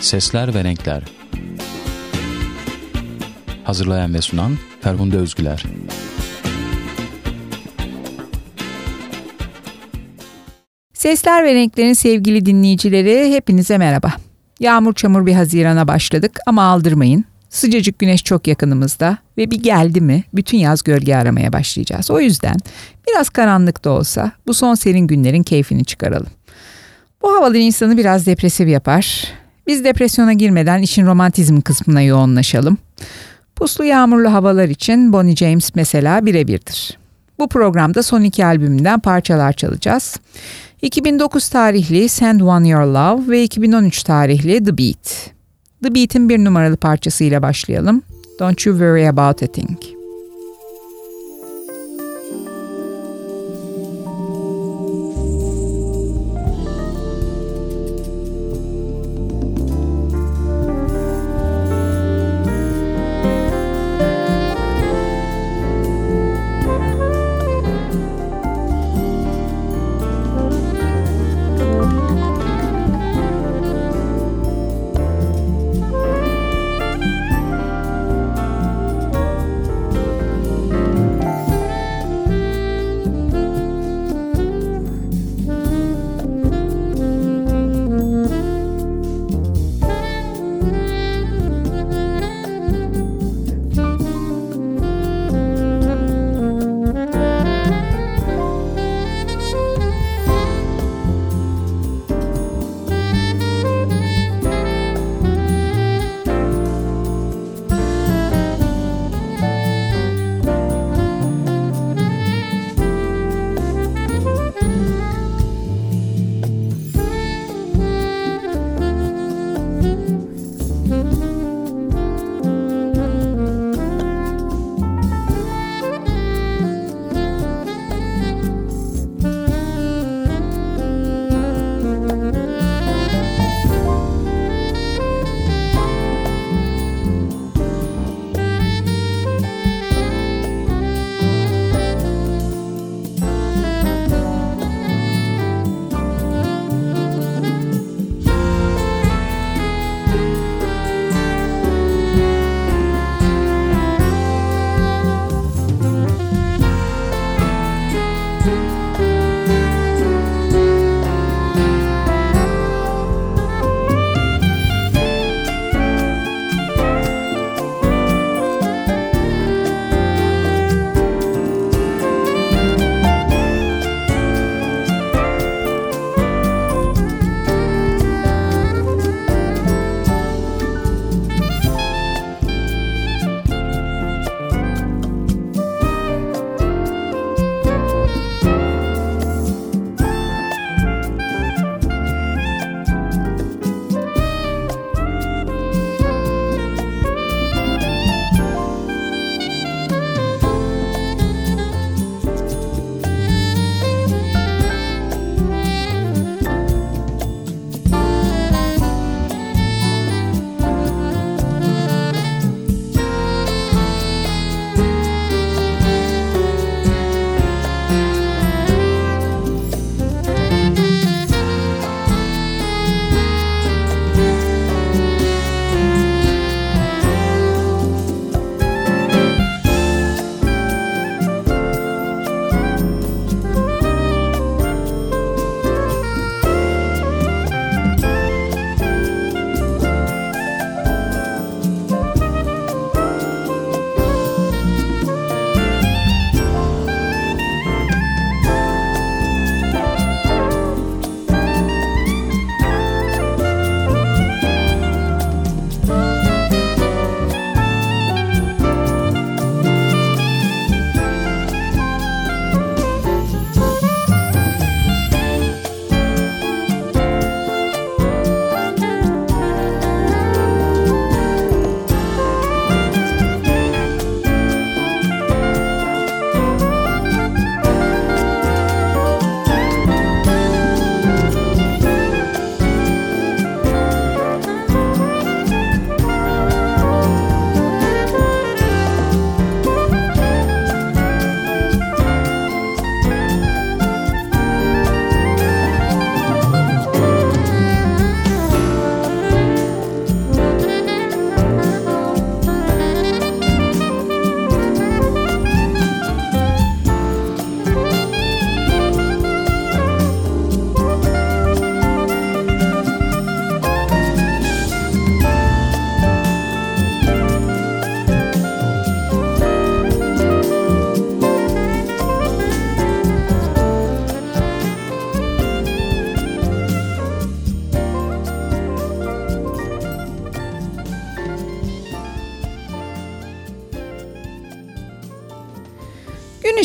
Sesler ve Renkler Hazırlayan ve sunan Ferhunde Özgüler Sesler ve Renklerin sevgili dinleyicileri hepinize merhaba. Yağmur çamur bir Haziran'a başladık ama aldırmayın. Sıcacık güneş çok yakınımızda ve bir geldi mi bütün yaz gölge aramaya başlayacağız. O yüzden biraz karanlık da olsa bu son serin günlerin keyfini çıkaralım. Bu havalar insanı biraz depresif yapar. Biz depresyona girmeden işin romantizm kısmına yoğunlaşalım. Puslu yağmurlu havalar için Bonnie James mesela birebirdir. Bu programda son iki albümünden parçalar çalacağız. 2009 tarihli Send One Your Love ve 2013 tarihli The Beat. The Beat'in bir numaralı parçasıyla başlayalım. Don't You Worry About a Thing.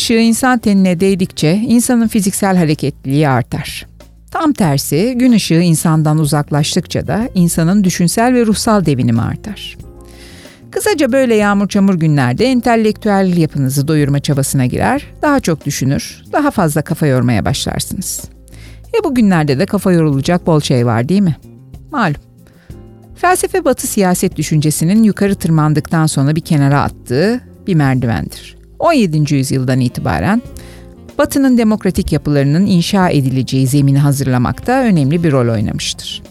Işığı insan tenine değdikçe insanın fiziksel hareketliliği artar. Tam tersi gün ışığı insandan uzaklaştıkça da insanın düşünsel ve ruhsal devinimi artar. Kısaca böyle yağmur çamur günlerde entelektüel yapınızı doyurma çabasına girer, daha çok düşünür, daha fazla kafa yormaya başlarsınız. E bu günlerde de kafa yorulacak bol şey var değil mi? Malum. Felsefe batı siyaset düşüncesinin yukarı tırmandıktan sonra bir kenara attığı bir merdivendir. 17. yüzyıldan itibaren Batı'nın demokratik yapılarının inşa edileceği zemini hazırlamakta önemli bir rol oynamıştır.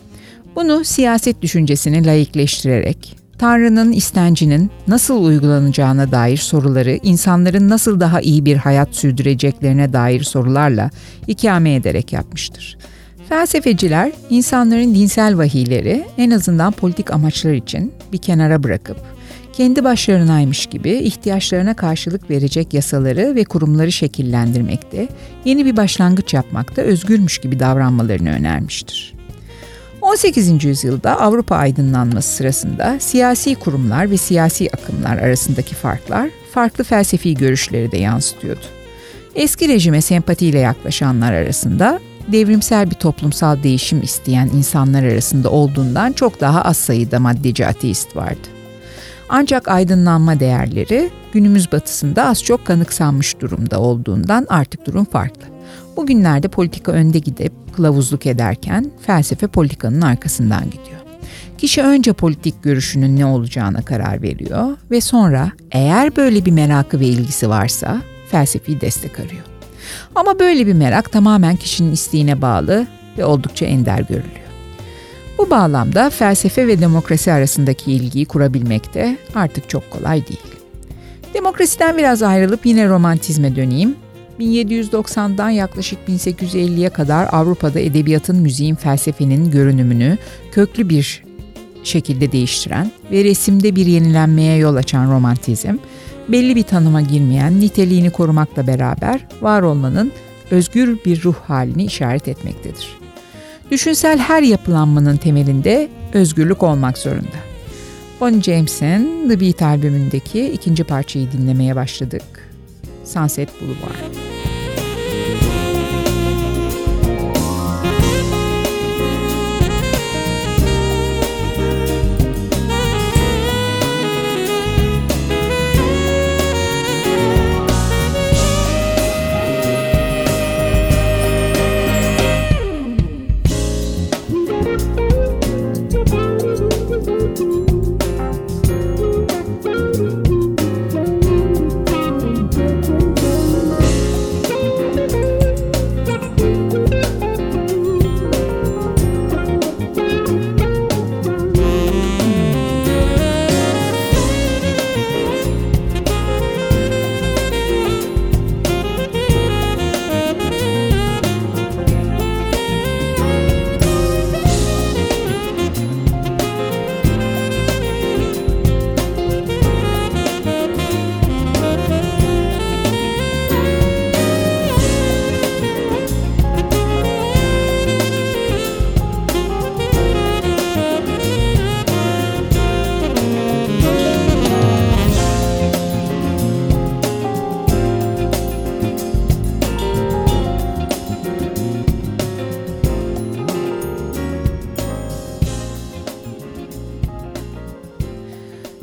Bunu siyaset düşüncesini layıkleştirerek, Tanrı'nın istencinin nasıl uygulanacağına dair soruları, insanların nasıl daha iyi bir hayat sürdüreceklerine dair sorularla ikame ederek yapmıştır. Felsefeciler insanların dinsel vahiyleri en azından politik amaçlar için bir kenara bırakıp kendi başlarınaymış gibi ihtiyaçlarına karşılık verecek yasaları ve kurumları şekillendirmekte, yeni bir başlangıç yapmakta özgürmüş gibi davranmalarını önermiştir. 18. yüzyılda Avrupa aydınlanması sırasında siyasi kurumlar ve siyasi akımlar arasındaki farklar farklı felsefi görüşleri de yansıtıyordu. Eski rejime sempatiyle yaklaşanlar arasında devrimsel bir toplumsal değişim isteyen insanlar arasında olduğundan çok daha az sayıda maddeci ateist vardı. Ancak aydınlanma değerleri günümüz batısında az çok kanıksanmış durumda olduğundan artık durum farklı. Bugünlerde politika önde gidip kılavuzluk ederken felsefe politikanın arkasından gidiyor. Kişi önce politik görüşünün ne olacağına karar veriyor ve sonra eğer böyle bir merakı ve ilgisi varsa felsefi destek arıyor. Ama böyle bir merak tamamen kişinin isteğine bağlı ve oldukça ender görülüyor. Bu bağlamda felsefe ve demokrasi arasındaki ilgiyi kurabilmekte artık çok kolay değil. Demokrasiden biraz ayrılıp yine romantizme döneyim. 1790'dan yaklaşık 1850'ye kadar Avrupa'da edebiyatın, müziğin, felsefenin görünümünü köklü bir şekilde değiştiren ve resimde bir yenilenmeye yol açan romantizm, belli bir tanıma girmeyen niteliğini korumakla beraber var olmanın özgür bir ruh halini işaret etmektedir. Düşünsel her yapılanmanın temelinde özgürlük olmak zorunda. Bonnie James'in The Beat albümündeki ikinci parçayı dinlemeye başladık. Sunset Boulevard.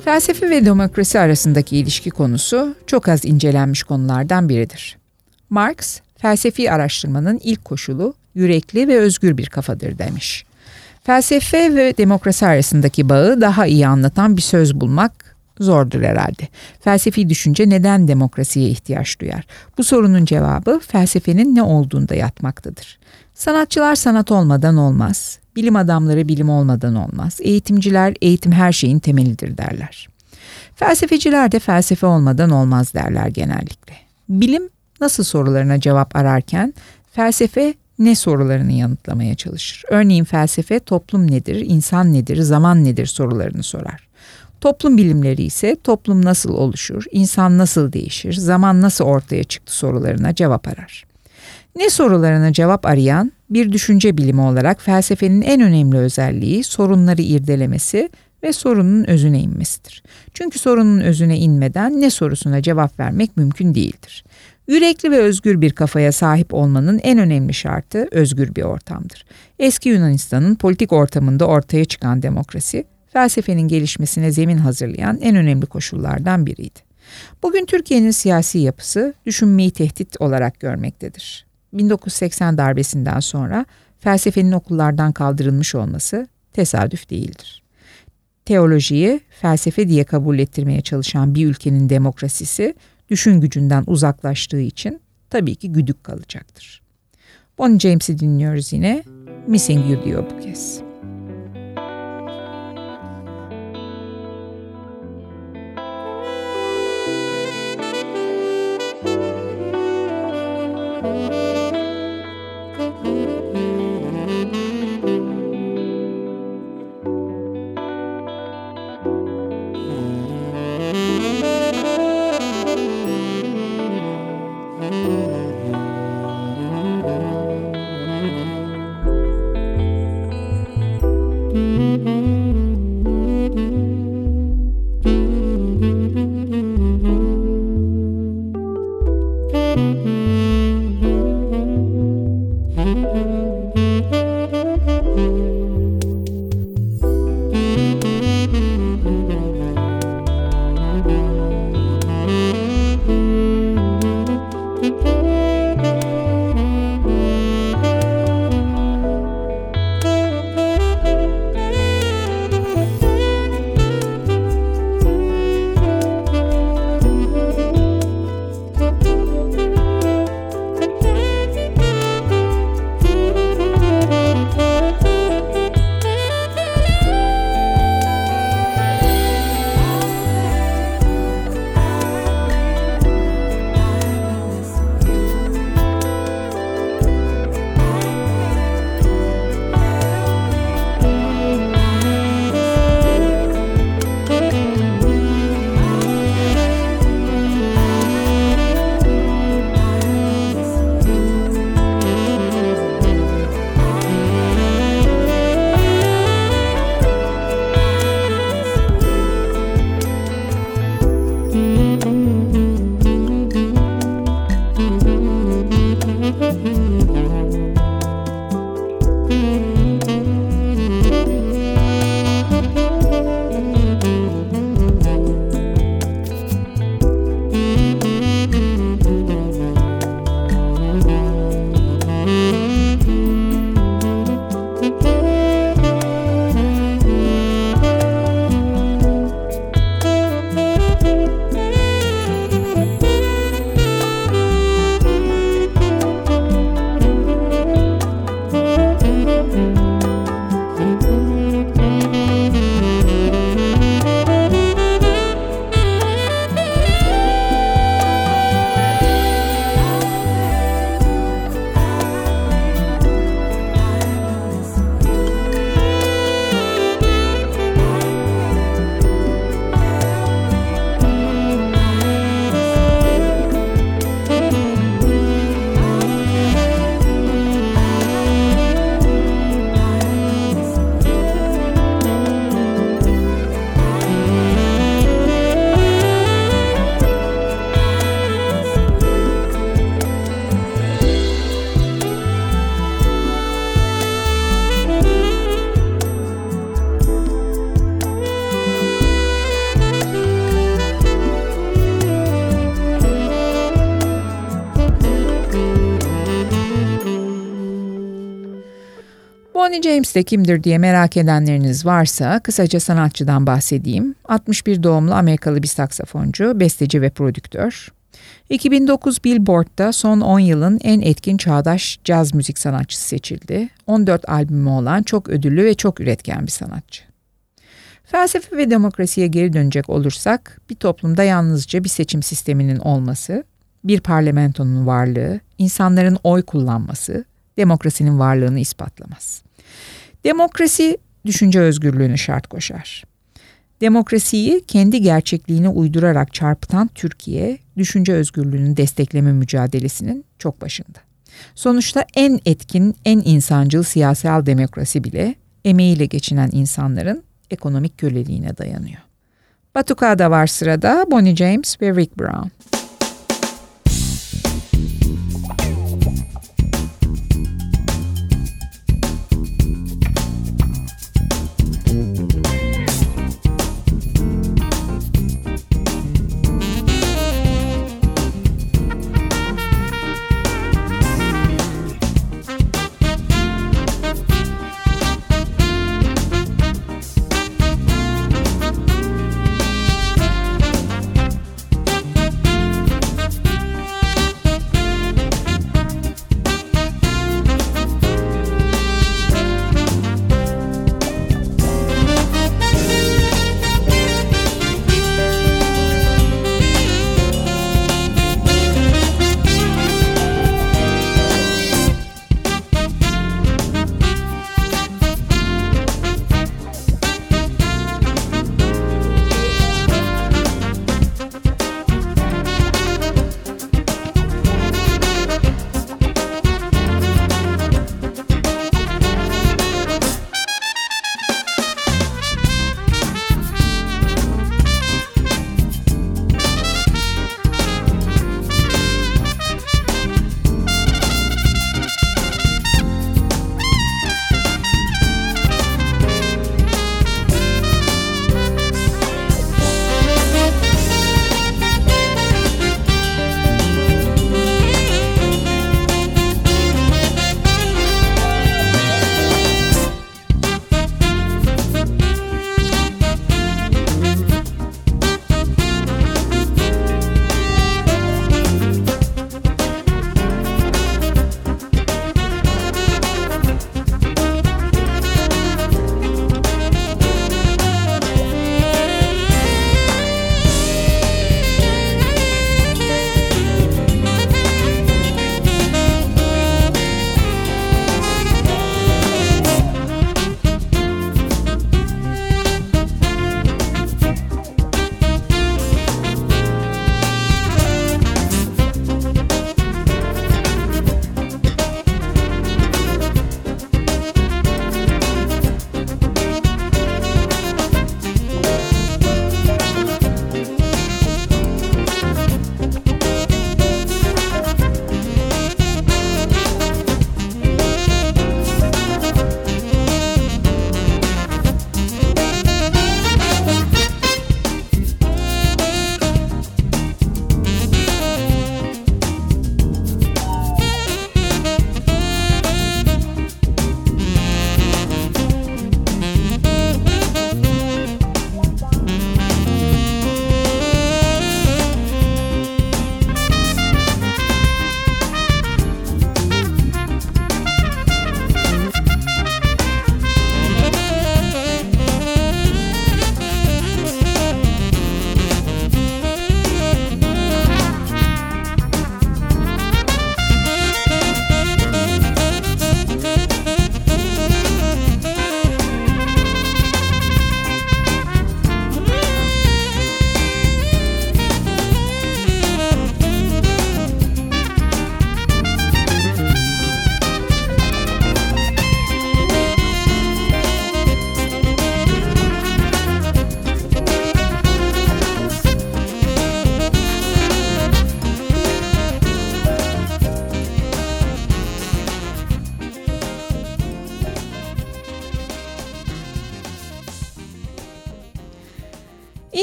Felsefe ve demokrasi arasındaki ilişki konusu çok az incelenmiş konulardan biridir. Marx, felsefi araştırmanın ilk koşulu yürekli ve özgür bir kafadır demiş. Felsefe ve demokrasi arasındaki bağı daha iyi anlatan bir söz bulmak zordur herhalde. Felsefi düşünce neden demokrasiye ihtiyaç duyar? Bu sorunun cevabı felsefenin ne olduğunda yatmaktadır. Sanatçılar sanat olmadan olmaz. Bilim adamları bilim olmadan olmaz. Eğitimciler eğitim her şeyin temelidir derler. Felsefeciler de felsefe olmadan olmaz derler genellikle. Bilim nasıl sorularına cevap ararken felsefe ne sorularını yanıtlamaya çalışır. Örneğin felsefe toplum nedir, insan nedir, zaman nedir sorularını sorar. Toplum bilimleri ise toplum nasıl oluşur, insan nasıl değişir, zaman nasıl ortaya çıktı sorularına cevap arar. Ne sorularına cevap arayan bir düşünce bilimi olarak felsefenin en önemli özelliği sorunları irdelemesi ve sorunun özüne inmesidir. Çünkü sorunun özüne inmeden ne sorusuna cevap vermek mümkün değildir. Yürekli ve özgür bir kafaya sahip olmanın en önemli şartı özgür bir ortamdır. Eski Yunanistan'ın politik ortamında ortaya çıkan demokrasi, felsefenin gelişmesine zemin hazırlayan en önemli koşullardan biriydi. Bugün Türkiye'nin siyasi yapısı düşünmeyi tehdit olarak görmektedir. 1980 darbesinden sonra felsefenin okullardan kaldırılmış olması tesadüf değildir. Teolojiyi felsefe diye kabul ettirmeye çalışan bir ülkenin demokrasisi düşün gücünden uzaklaştığı için tabii ki güdük kalacaktır. Bonnie James'i dinliyoruz yine. Missing You diyor bu kez. De kimdir diye merak edenleriniz varsa kısaca sanatçıdan bahsedeyim. 61 doğumlu Amerikalı bir saksafoncu, besteci ve prodüktör. 2009 Billboard'da son 10 yılın en etkin çağdaş caz müzik sanatçısı seçildi. 14 albümü olan çok ödüllü ve çok üretken bir sanatçı. Felsefe ve demokrasiye geri dönecek olursak bir toplumda yalnızca bir seçim sisteminin olması, bir parlamentonun varlığı, insanların oy kullanması demokrasinin varlığını ispatlamaz. Demokrasi düşünce özgürlüğünü şart koşar. Demokrasiyi kendi gerçekliğine uydurarak çarpıtan Türkiye, düşünce özgürlüğünü destekleme mücadelesinin çok başında. Sonuçta en etkin, en insancıl siyasal demokrasi bile emeğiyle geçinen insanların ekonomik köleliğine dayanıyor. Batuka'da var sırada Bonnie James ve Rick Brown.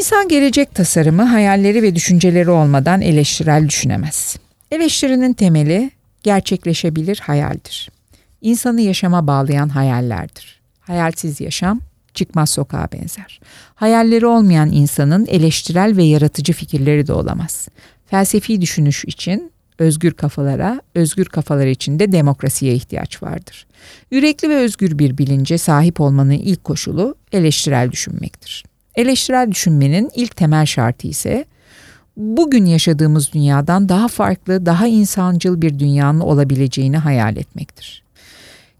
İnsan gelecek tasarımı, hayalleri ve düşünceleri olmadan eleştirel düşünemez. Eleştirinin temeli gerçekleşebilir hayaldir. İnsanı yaşama bağlayan hayallerdir. Hayalsiz yaşam çıkmaz sokağa benzer. Hayalleri olmayan insanın eleştirel ve yaratıcı fikirleri de olamaz. Felsefi düşünüş için özgür kafalara, özgür kafalar için de demokrasiye ihtiyaç vardır. Yürekli ve özgür bir bilince sahip olmanın ilk koşulu eleştirel düşünmektir. Eleştirel düşünmenin ilk temel şartı ise bugün yaşadığımız dünyadan daha farklı, daha insancıl bir dünyanın olabileceğini hayal etmektir.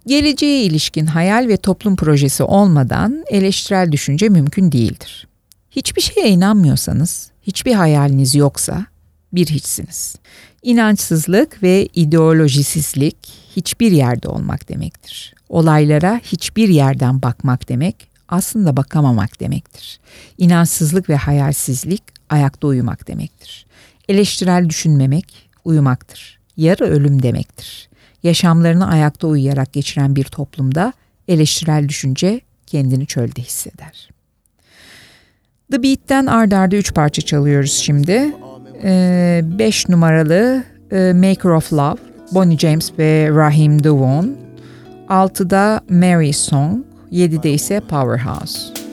Geleceğe ilişkin hayal ve toplum projesi olmadan eleştirel düşünce mümkün değildir. Hiçbir şeye inanmıyorsanız, hiçbir hayaliniz yoksa bir hiçsiniz. İnançsızlık ve ideolojisizlik hiçbir yerde olmak demektir. Olaylara hiçbir yerden bakmak demek aslında bakamamak demektir. İnançsızlık ve hayalsizlik ayakta uyumak demektir. Eleştirel düşünmemek uyumaktır. Yarı ölüm demektir. Yaşamlarını ayakta uyuyarak geçiren bir toplumda eleştirel düşünce kendini çölde hisseder. The Beat'ten ardarda arda üç parça çalıyoruz şimdi. 5 ee, numaralı e, Maker of Love, Bonnie James ve Rahim Devon. 6'da Mary Song, 7'de ise Powerhouse.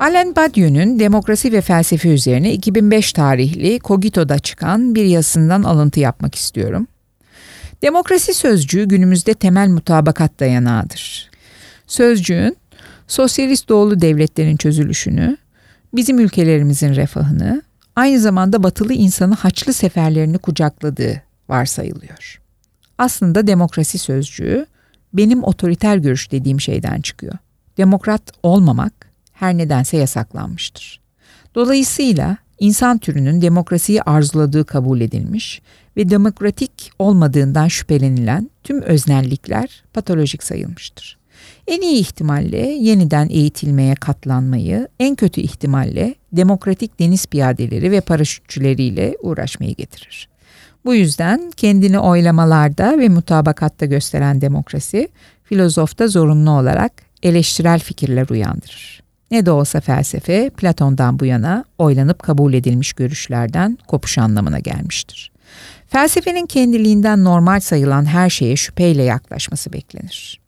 Alain Badiou'nun demokrasi ve felsefe üzerine 2005 tarihli Cogito'da çıkan bir yazısından alıntı yapmak istiyorum. Demokrasi sözcüğü günümüzde temel mutabakat dayanağıdır. Sözcüğün sosyalist doğulu devletlerin çözülüşünü, bizim ülkelerimizin refahını, aynı zamanda batılı insanı haçlı seferlerini kucakladığı varsayılıyor. Aslında demokrasi sözcüğü benim otoriter görüş dediğim şeyden çıkıyor. Demokrat olmamak her nedense yasaklanmıştır. Dolayısıyla insan türünün demokrasiyi arzuladığı kabul edilmiş ve demokratik olmadığından şüphelenilen tüm öznellikler patolojik sayılmıştır. En iyi ihtimalle yeniden eğitilmeye katlanmayı, en kötü ihtimalle demokratik deniz piyadeleri ve paraşütçüleriyle uğraşmayı getirir. Bu yüzden kendini oylamalarda ve mutabakatta gösteren demokrasi, filozofta zorunlu olarak eleştirel fikirler uyandırır. Ne de olsa felsefe Platon'dan bu yana oylanıp kabul edilmiş görüşlerden kopuş anlamına gelmiştir. Felsefenin kendiliğinden normal sayılan her şeye şüpheyle yaklaşması beklenir.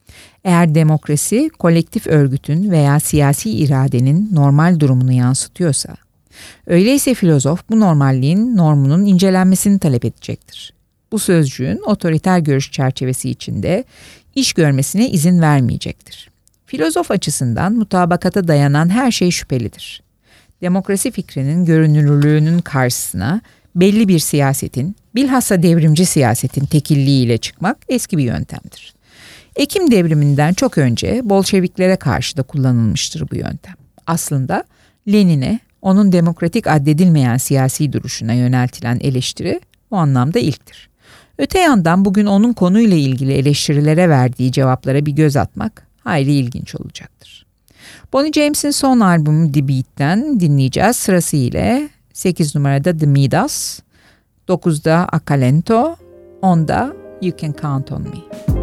Eğer demokrasi kolektif örgütün veya siyasi iradenin normal durumunu yansıtıyorsa, öyleyse filozof bu normalliğin normunun incelenmesini talep edecektir. Bu sözcüğün otoriter görüş çerçevesi içinde iş görmesine izin vermeyecektir. Filozof açısından mutabakata dayanan her şey şüphelidir. Demokrasi fikrinin görünürlüğünün karşısına belli bir siyasetin, bilhassa devrimci siyasetin tekilliğiyle çıkmak eski bir yöntemdir. Ekim devriminden çok önce Bolşeviklere karşı da kullanılmıştır bu yöntem. Aslında Lenin'e, onun demokratik addedilmeyen siyasi duruşuna yöneltilen eleştiri bu anlamda ilktir. Öte yandan bugün onun konuyla ilgili eleştirilere verdiği cevaplara bir göz atmak hayli ilginç olacaktır. Bonnie James'in son albümü The Beat'ten dinleyeceğiz sırasıyla 8 numarada The Midas, 9'da Acalento, 10'da You Can Count On Me.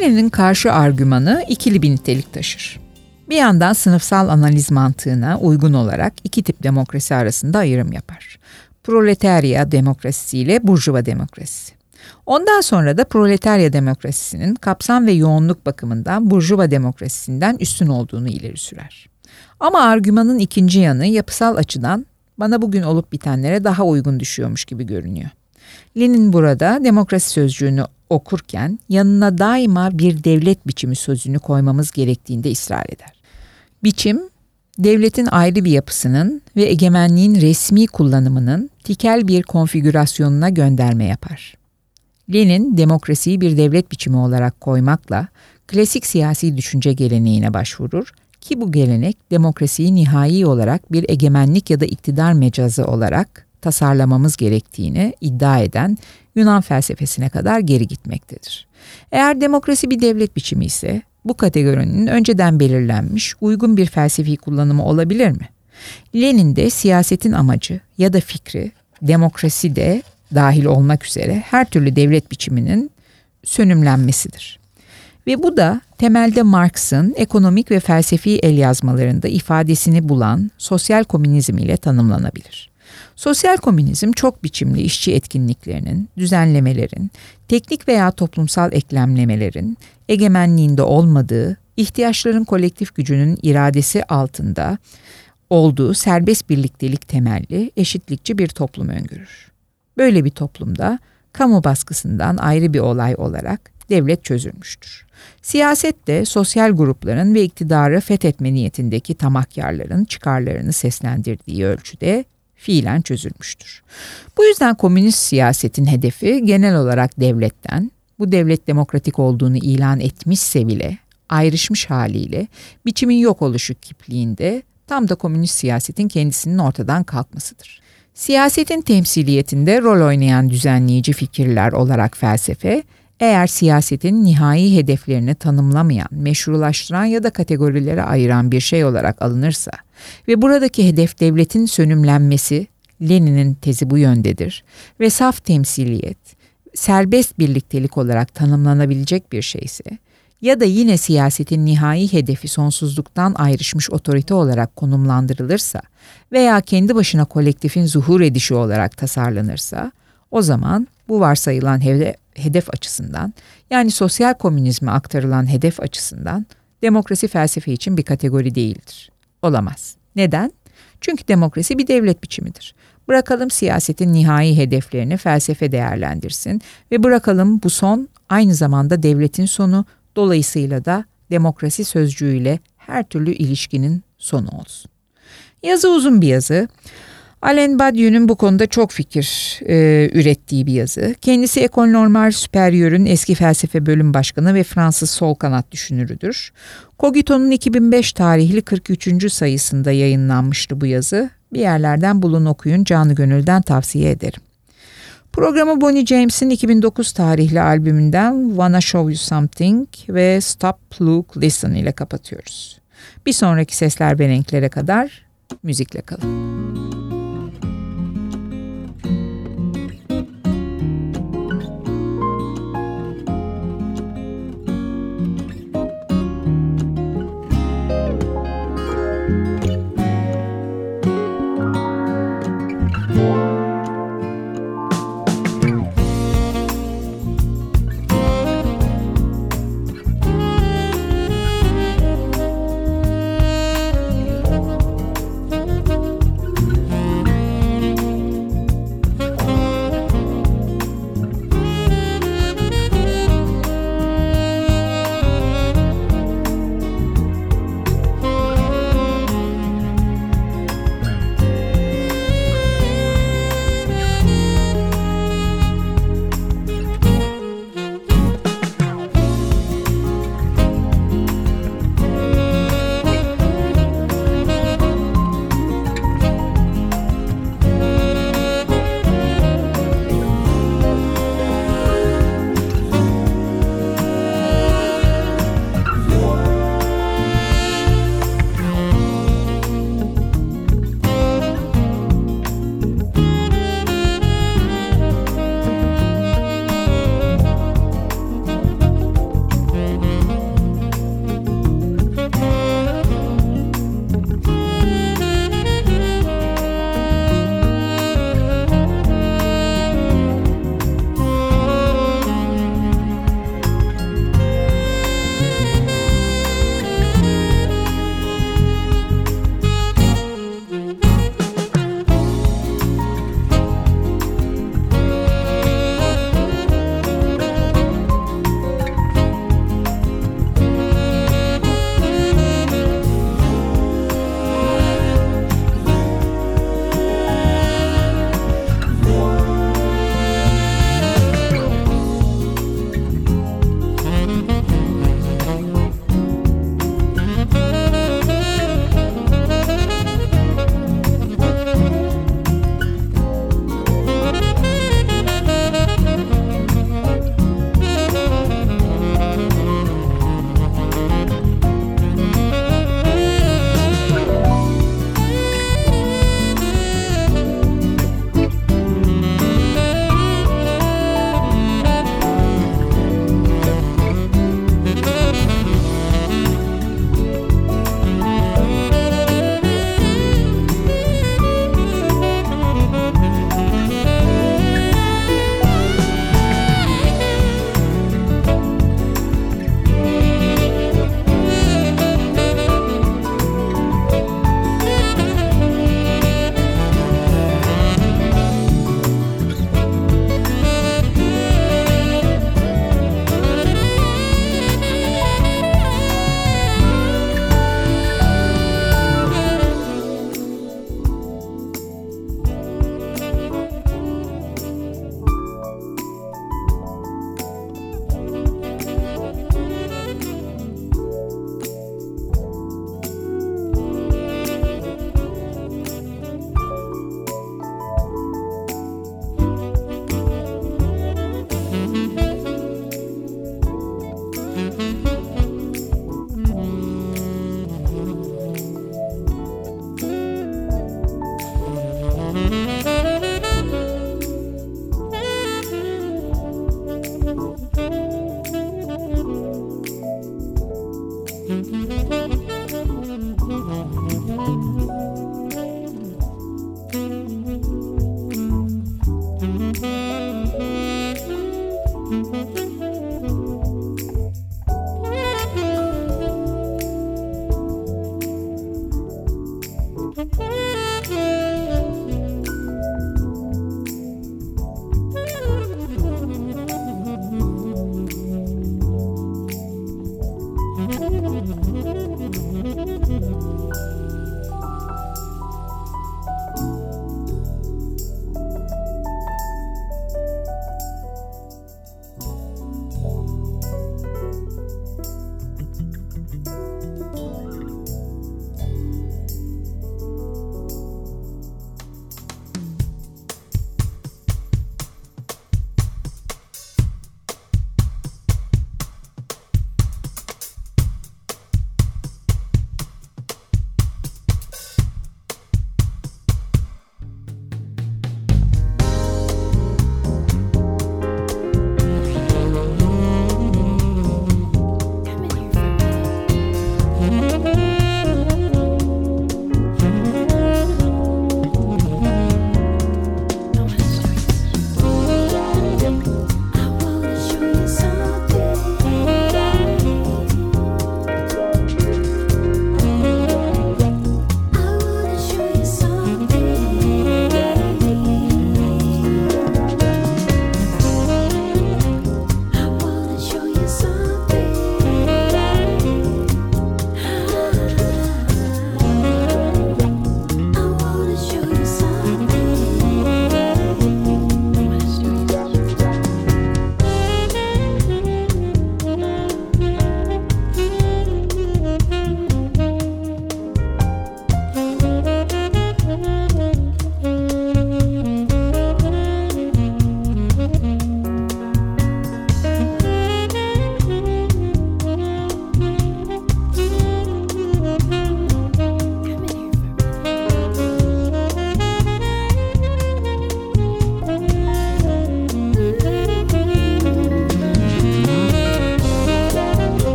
Lenin'in karşı argümanı ikili bir nitelik taşır. Bir yandan sınıfsal analiz mantığına uygun olarak iki tip demokrasi arasında ayrım yapar. Proletarya demokrasisi ile burjuva demokrasisi. Ondan sonra da proletarya demokrasisinin kapsam ve yoğunluk bakımından burjuva demokrasisinden üstün olduğunu ileri sürer. Ama argümanın ikinci yanı yapısal açıdan bana bugün olup bitenlere daha uygun düşüyormuş gibi görünüyor. Lenin burada demokrasi sözcüğünü okurken yanına daima bir devlet biçimi sözünü koymamız gerektiğinde ısrar eder. Biçim, devletin ayrı bir yapısının ve egemenliğin resmi kullanımının tikel bir konfigürasyonuna gönderme yapar. Lenin demokrasiyi bir devlet biçimi olarak koymakla klasik siyasi düşünce geleneğine başvurur ki bu gelenek demokrasiyi nihai olarak bir egemenlik ya da iktidar mecazı olarak tasarlamamız gerektiğini iddia eden Yunan felsefesine kadar geri gitmektedir. Eğer demokrasi bir devlet biçimi ise bu kategorinin önceden belirlenmiş uygun bir felsefi kullanımı olabilir mi? Lenin de siyasetin amacı ya da fikri demokrasi de dahil olmak üzere her türlü devlet biçiminin sönümlenmesidir. Ve bu da temelde Marx'ın ekonomik ve felsefi el yazmalarında ifadesini bulan sosyal komünizm ile tanımlanabilir. Sosyal komünizm çok biçimli işçi etkinliklerinin, düzenlemelerin, teknik veya toplumsal eklemlemelerin egemenliğinde olmadığı, ihtiyaçların kolektif gücünün iradesi altında olduğu serbest birliktelik temelli, eşitlikçi bir toplum öngörür. Böyle bir toplumda kamu baskısından ayrı bir olay olarak devlet çözülmüştür. Siyaset de sosyal grupların ve iktidarı fethetme niyetindeki tamahkarların çıkarlarını seslendirdiği ölçüde fiilen çözülmüştür. Bu yüzden komünist siyasetin hedefi genel olarak devletten, bu devlet demokratik olduğunu ilan etmişse bile ayrışmış haliyle biçimin yok oluşu kipliğinde tam da komünist siyasetin kendisinin ortadan kalkmasıdır. Siyasetin temsiliyetinde rol oynayan düzenleyici fikirler olarak felsefe, eğer siyasetin nihai hedeflerini tanımlamayan, meşrulaştıran ya da kategorilere ayıran bir şey olarak alınırsa ve buradaki hedef devletin sönümlenmesi, Lenin'in tezi bu yöndedir ve saf temsiliyet, serbest birliktelik olarak tanımlanabilecek bir şeyse ya da yine siyasetin nihai hedefi sonsuzluktan ayrışmış otorite olarak konumlandırılırsa veya kendi başına kolektifin zuhur edişi olarak tasarlanırsa o zaman bu varsayılan hedef, açısından yani sosyal komünizme aktarılan hedef açısından demokrasi felsefe için bir kategori değildir. Olamaz. Neden? Çünkü demokrasi bir devlet biçimidir. Bırakalım siyasetin nihai hedeflerini felsefe değerlendirsin ve bırakalım bu son aynı zamanda devletin sonu dolayısıyla da demokrasi sözcüğüyle her türlü ilişkinin sonu olsun. Yazı uzun bir yazı. Alain Badiou'nun bu konuda çok fikir e, ürettiği bir yazı. Kendisi Ecole Normale Supérieur'ün eski felsefe bölüm başkanı ve Fransız sol kanat düşünürüdür. Cogito'nun 2005 tarihli 43. sayısında yayınlanmıştı bu yazı. Bir yerlerden bulun okuyun canı gönülden tavsiye ederim. Programı Bonnie James'in 2009 tarihli albümünden Wanna Show You Something ve Stop, Look, Listen ile kapatıyoruz. Bir sonraki sesler ve renklere kadar müzikle kalın.